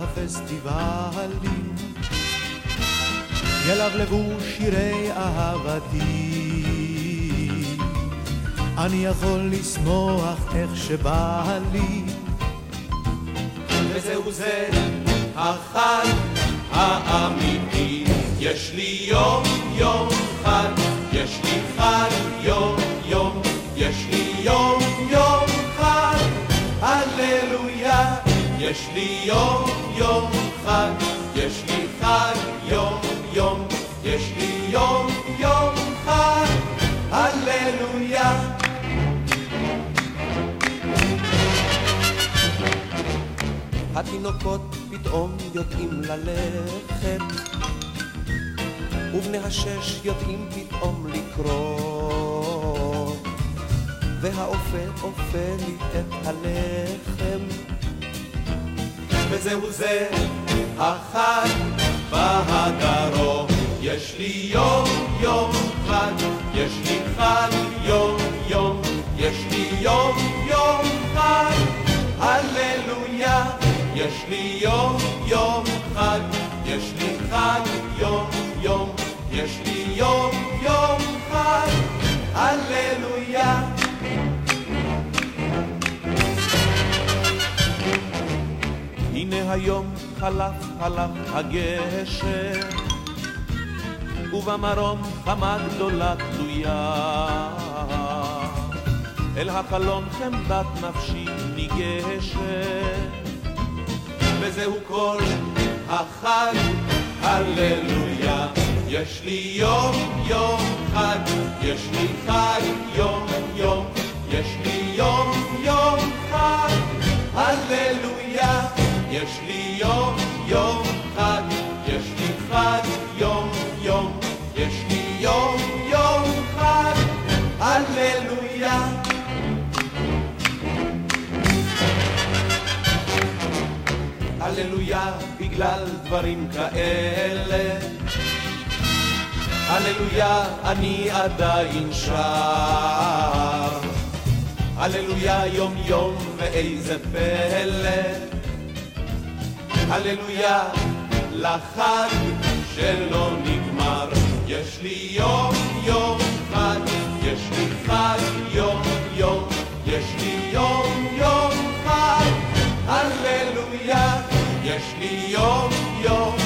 הפסטיבלים, ילבלבו שירי אהבתי. אני יכול לשמוח איך שבא לי. וזהו זה החג האמיתי. יש לי יום יש לי יום יום חג, יש לי חג יום יום, יש לי יום יום חג, הללויה. התינוקות פתאום יודעים ללכת, ובני השש יודעים פתאום לקרוא, והאופה אופה לי את הלחם, וזהו זה החג בהדרום. יש לי יום יום חג, יש לי חג יום יום, יש לי יום יום חג, הללויה. יש לי יום יום חג, יש לי חג היום חלף חלף הגשר, ובמרום חמה גדולה תלויה. אל החלון חמדת נפשי ניגשת. וזהו כל החג, הללויה. יש לי יום יום חג, יש לי יש לי יום יום חג, יש לי חג יום יום, יש לי יום יום חג, הללויה. הללויה בגלל דברים כאלה. הללויה אני עדיין שר. הללויה יום יום ואיזה פלא. הללויה לחג שלא נגמר. יש לי יום יום חג, יש לי חג יום יום, יש לי יום יום חג, הללויה. יש לי יום יום